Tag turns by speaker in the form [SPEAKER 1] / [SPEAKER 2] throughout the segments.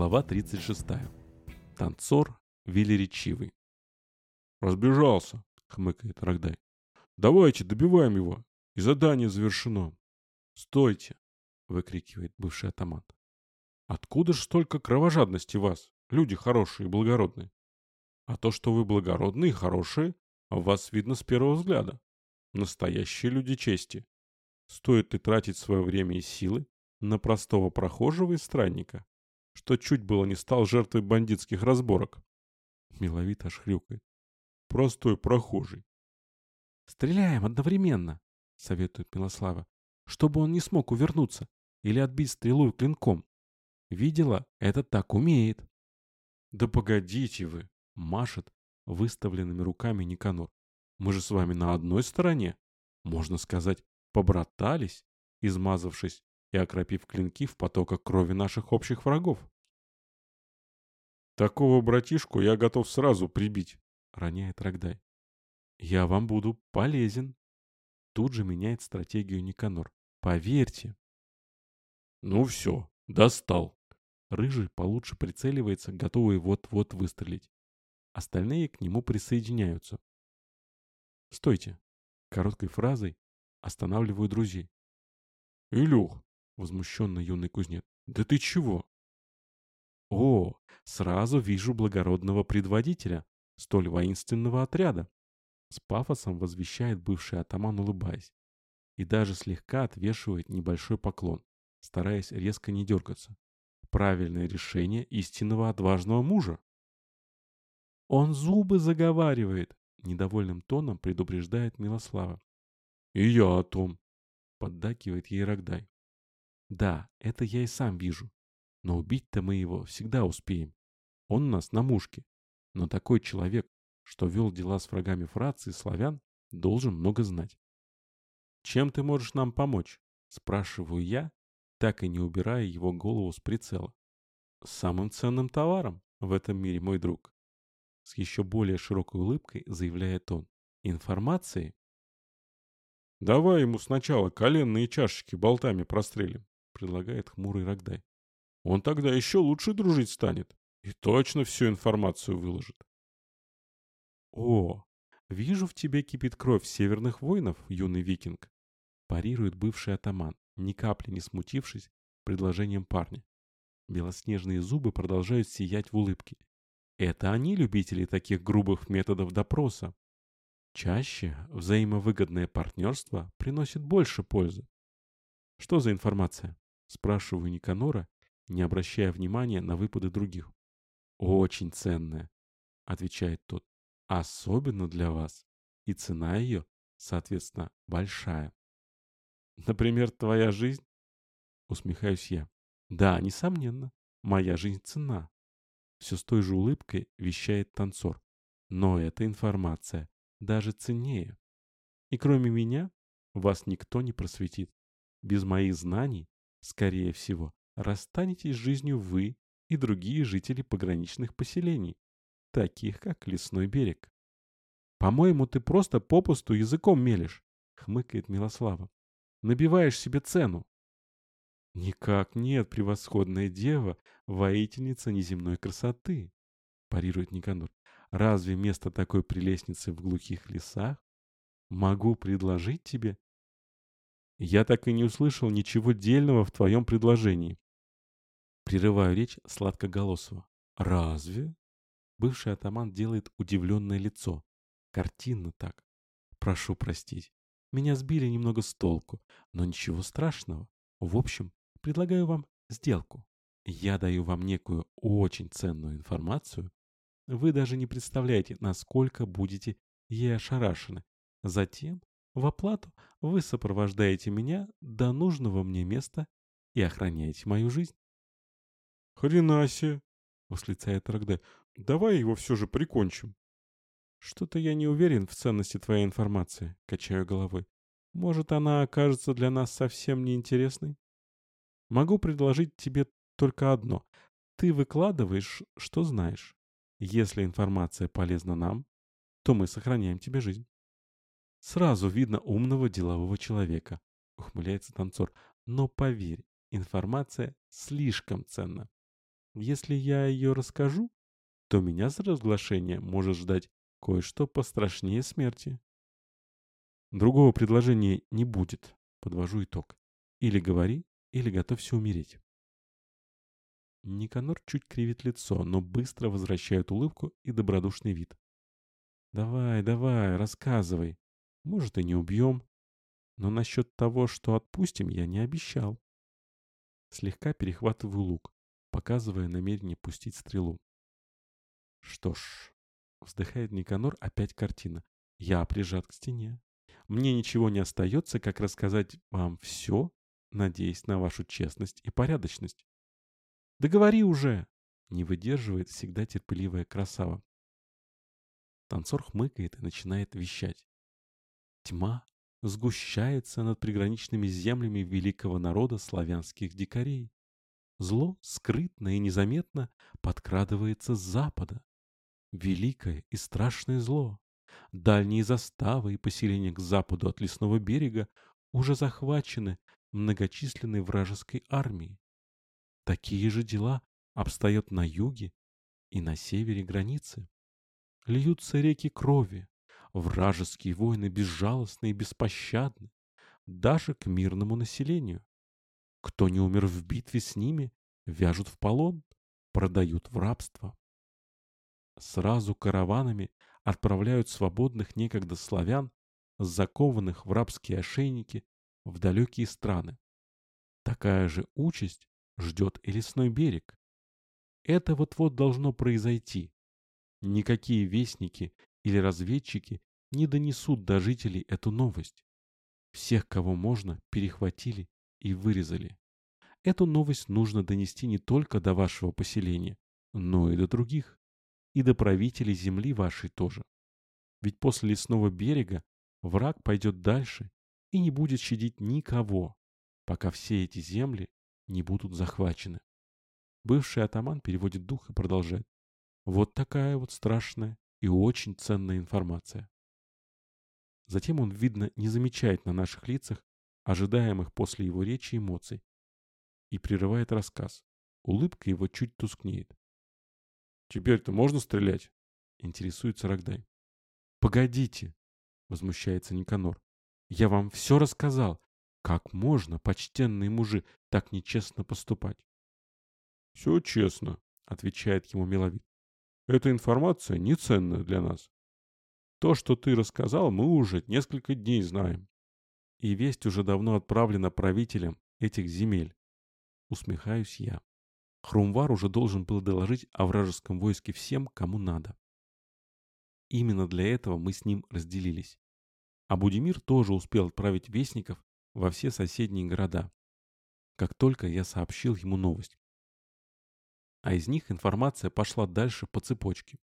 [SPEAKER 1] Глава 36. Танцор велеречивый. «Разбежался», — хмыкает Рогдай. «Давайте, добиваем его, и задание завершено». «Стойте!» — выкрикивает бывший атаман. «Откуда ж столько кровожадности вас, люди хорошие и благородные? А то, что вы благородные и хорошие, вас видно с первого взгляда. Настоящие люди чести. Стоит ли тратить свое время и силы на простого прохожего и странника, что чуть было не стал жертвой бандитских разборок. Миловито аж хрюкает. Простой прохожий.
[SPEAKER 2] «Стреляем одновременно», — советует Милослава, «чтобы он не смог увернуться или отбить стрелу клинком. Видела, это так умеет».
[SPEAKER 1] «Да погодите вы!» — машет выставленными руками Никанор. «Мы же с вами на одной стороне. Можно сказать, побратались, измазавшись и окропив клинки в потоках крови наших общих врагов. «Такого братишку я готов сразу прибить», — роняет Рогдай. «Я вам буду полезен». Тут же меняет стратегию Никанор. «Поверьте». «Ну все, достал». Рыжий получше прицеливается, готовый вот-вот выстрелить. Остальные к нему присоединяются. «Стойте!» Короткой фразой останавливаю друзей. «Илюх, Возмущенно юный кузнец. «Да ты чего?» «О, сразу вижу благородного предводителя столь воинственного отряда!» С пафосом возвещает бывший атаман, улыбаясь. И даже слегка отвешивает небольшой поклон, стараясь резко не дергаться. Правильное решение истинного отважного мужа. «Он зубы заговаривает!» Недовольным тоном предупреждает Милослава. «И я о том!» Поддакивает ей Рогдай. Да, это я и сам вижу. Но убить-то мы его всегда успеем. Он у нас на мушке. Но такой человек, что вел дела с врагами Фрации и славян, должен много знать. «Чем ты можешь нам помочь?» – спрашиваю я, так и не убирая его голову с прицела. «Самым ценным товаром в этом мире, мой друг», – с еще более широкой улыбкой заявляет он. «Информации?» «Давай ему сначала коленные чашечки болтами прострелим», предлагает хмурый Рогдай. Он тогда еще лучше дружить станет и точно всю информацию выложит. О, вижу, в тебе кипит кровь северных воинов, юный викинг. Парирует бывший атаман, ни капли не смутившись предложением парня. Белоснежные зубы продолжают сиять в улыбке. Это они любители таких грубых методов допроса. Чаще взаимовыгодное партнерство приносит больше пользы. Что за информация? Спрашиваю Никанора, не обращая внимания на выпады других. «Очень ценная», — отвечает тот. «Особенно для вас. И цена ее, соответственно, большая». «Например, твоя жизнь?» Усмехаюсь я. «Да, несомненно, моя жизнь цена». Все с той же улыбкой вещает танцор. Но эта информация даже ценнее. И кроме меня, вас никто не просветит. Без моих знаний Скорее всего, расстанетесь с жизнью вы и другие жители пограничных поселений, таких как Лесной берег. «По-моему, ты просто попусту языком мелешь», — хмыкает Милослава. «Набиваешь себе цену». «Никак нет, превосходная дева, воительница неземной красоты», — парирует Никанор. «Разве место такой прелестницы в глухих лесах? Могу предложить тебе я так и не услышал ничего дельного в твоем предложении. Прерываю речь сладкоголосого. Разве? Бывший атаман делает удивленное лицо. Картинно так. Прошу простить. Меня сбили немного с толку, но ничего страшного. В общем, предлагаю вам сделку. Я даю вам некую очень ценную информацию. Вы даже не представляете, насколько будете ей ошарашены. Затем в оплату вы сопровождаете меня до нужного мне места и охраняете мою жизнь. Хрена себе, восклицает Рогде. Давай его все же прикончим. Что-то я не уверен в ценности твоей информации, качаю головой. Может, она окажется для нас совсем неинтересной? Могу предложить тебе только одно. Ты выкладываешь, что знаешь. Если информация полезна нам, то мы сохраняем тебе жизнь. Сразу видно умного делового человека, ухмыляется танцор. Но поверь, информация слишком ценна.
[SPEAKER 2] Если я ее расскажу, то меня за разглашение может ждать кое-что пострашнее смерти. Другого предложения не будет, подвожу итог. Или говори, или готовься умереть. Никанор чуть кривит лицо, но быстро возвращает улыбку и добродушный вид. «Давай, давай, рассказывай. Может, и не убьем. Но насчет того, что отпустим, я не обещал». Слегка перехватываю лук, показывая намерение пустить стрелу. «Что ж...» — вздыхает Никанор, опять картина. «Я прижат к стене. Мне ничего не остается, как рассказать вам все, надеясь на вашу честность и порядочность. «Да говори уже!» — не выдерживает всегда терпеливая красава. Танцор хмыкает и начинает вещать. Тьма сгущается над приграничными землями великого народа славянских дикарей. Зло скрытно и незаметно подкрадывается с запада. Великое и страшное зло. Дальние заставы и поселения к западу от лесного берега уже захвачены многочисленной вражеской армией. Такие же дела обстоят на юге и на севере границы. Льются реки крови, вражеские войны безжалостны и беспощадны, даже к мирному населению. Кто не умер в битве с ними, вяжут в полон, продают в рабство. Сразу караванами отправляют свободных некогда славян, закованных в рабские ошейники, в далекие страны. Такая же участь ждет и лесной берег. Это вот-вот должно произойти. Никакие вестники или разведчики не донесут до жителей эту новость. Всех, кого можно, перехватили и вырезали. Эту новость нужно донести не только до вашего поселения, но и до других. И до правителей земли вашей тоже. Ведь после лесного берега враг пойдет дальше и не будет щадить никого, пока все эти земли не будут захвачены. Бывший атаман переводит дух и продолжает. Вот такая вот страшная и очень ценная информация. Затем он, видно, не замечает на наших лицах ожидаемых после его речи эмоций и прерывает рассказ. Улыбка его чуть тускнеет. «Теперь-то можно стрелять?» — интересуется Рогдай. «Погодите!» — возмущается Никанор. «Я вам все рассказал. Как можно, почтенный мужи, так нечестно поступать? «Все честно», — отвечает ему Миловид. «Эта информация неценная для нас. То, что ты рассказал, мы уже несколько дней знаем. И весть уже давно отправлена правителям этих земель. Усмехаюсь я. Хрумвар уже должен был доложить о вражеском войске всем, кому надо. Именно для этого мы с ним разделились. А Будимир тоже успел отправить вестников во все соседние города, как только я сообщил ему новость. А из них информация пошла дальше по цепочке.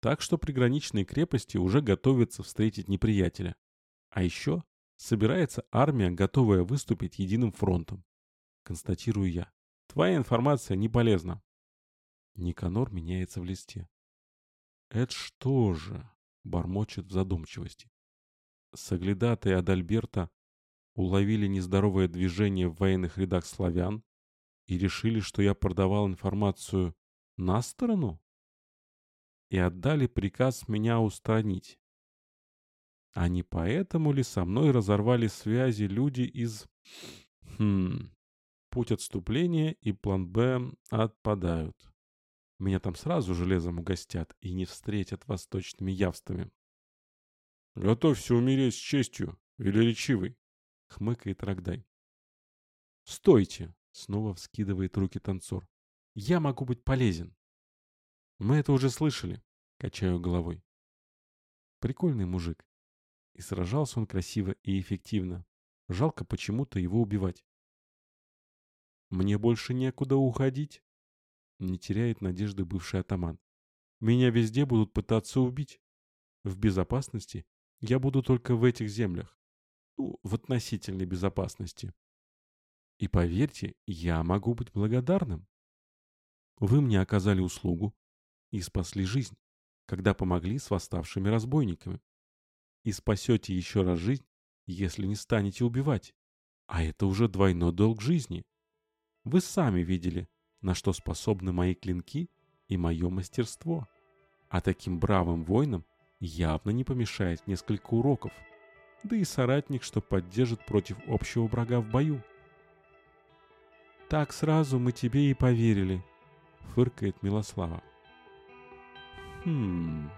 [SPEAKER 2] Так что приграничные крепости уже готовятся встретить неприятеля. А еще собирается армия, готовая выступить единым фронтом. Констатирую я. Твоя информация не полезна. Никанор меняется в листе. «Это что же?» — бормочет в задумчивости. Соглядатые Адальберта уловили нездоровое движение в военных рядах славян и решили, что я продавал информацию на сторону? И отдали приказ меня устранить. А не поэтому ли со мной разорвали связи люди из... Хм... Путь отступления и план «Б» отпадают. Меня там сразу железом угостят и не встретят восточными явствами. «Готовься умереть с честью, велеречивый!» — хмыкает Рогдай. «Стойте!» — снова вскидывает руки танцор. «Я могу быть полезен!» «Мы это уже слышали!» — качаю головой. Прикольный мужик. И сражался он красиво и эффективно. Жалко почему-то его убивать. «Мне больше некуда уходить?» Не теряет надежды бывший атаман. «Меня везде будут пытаться убить. В безопасности я буду только в этих землях. Ну, в относительной безопасности. И поверьте, я могу быть благодарным. Вы мне оказали услугу и спасли жизнь, когда помогли с восставшими разбойниками. И спасете еще раз жизнь, если не станете убивать. А это уже двойной долг жизни. Вы сами видели, на что способны мои клинки и мое мастерство. А таким бравым воинам явно не помешает несколько уроков. Да и соратник, что поддержит против общего врага в бою.
[SPEAKER 1] «Так сразу мы тебе и поверили», — фыркает Милослава.
[SPEAKER 2] «Хм...»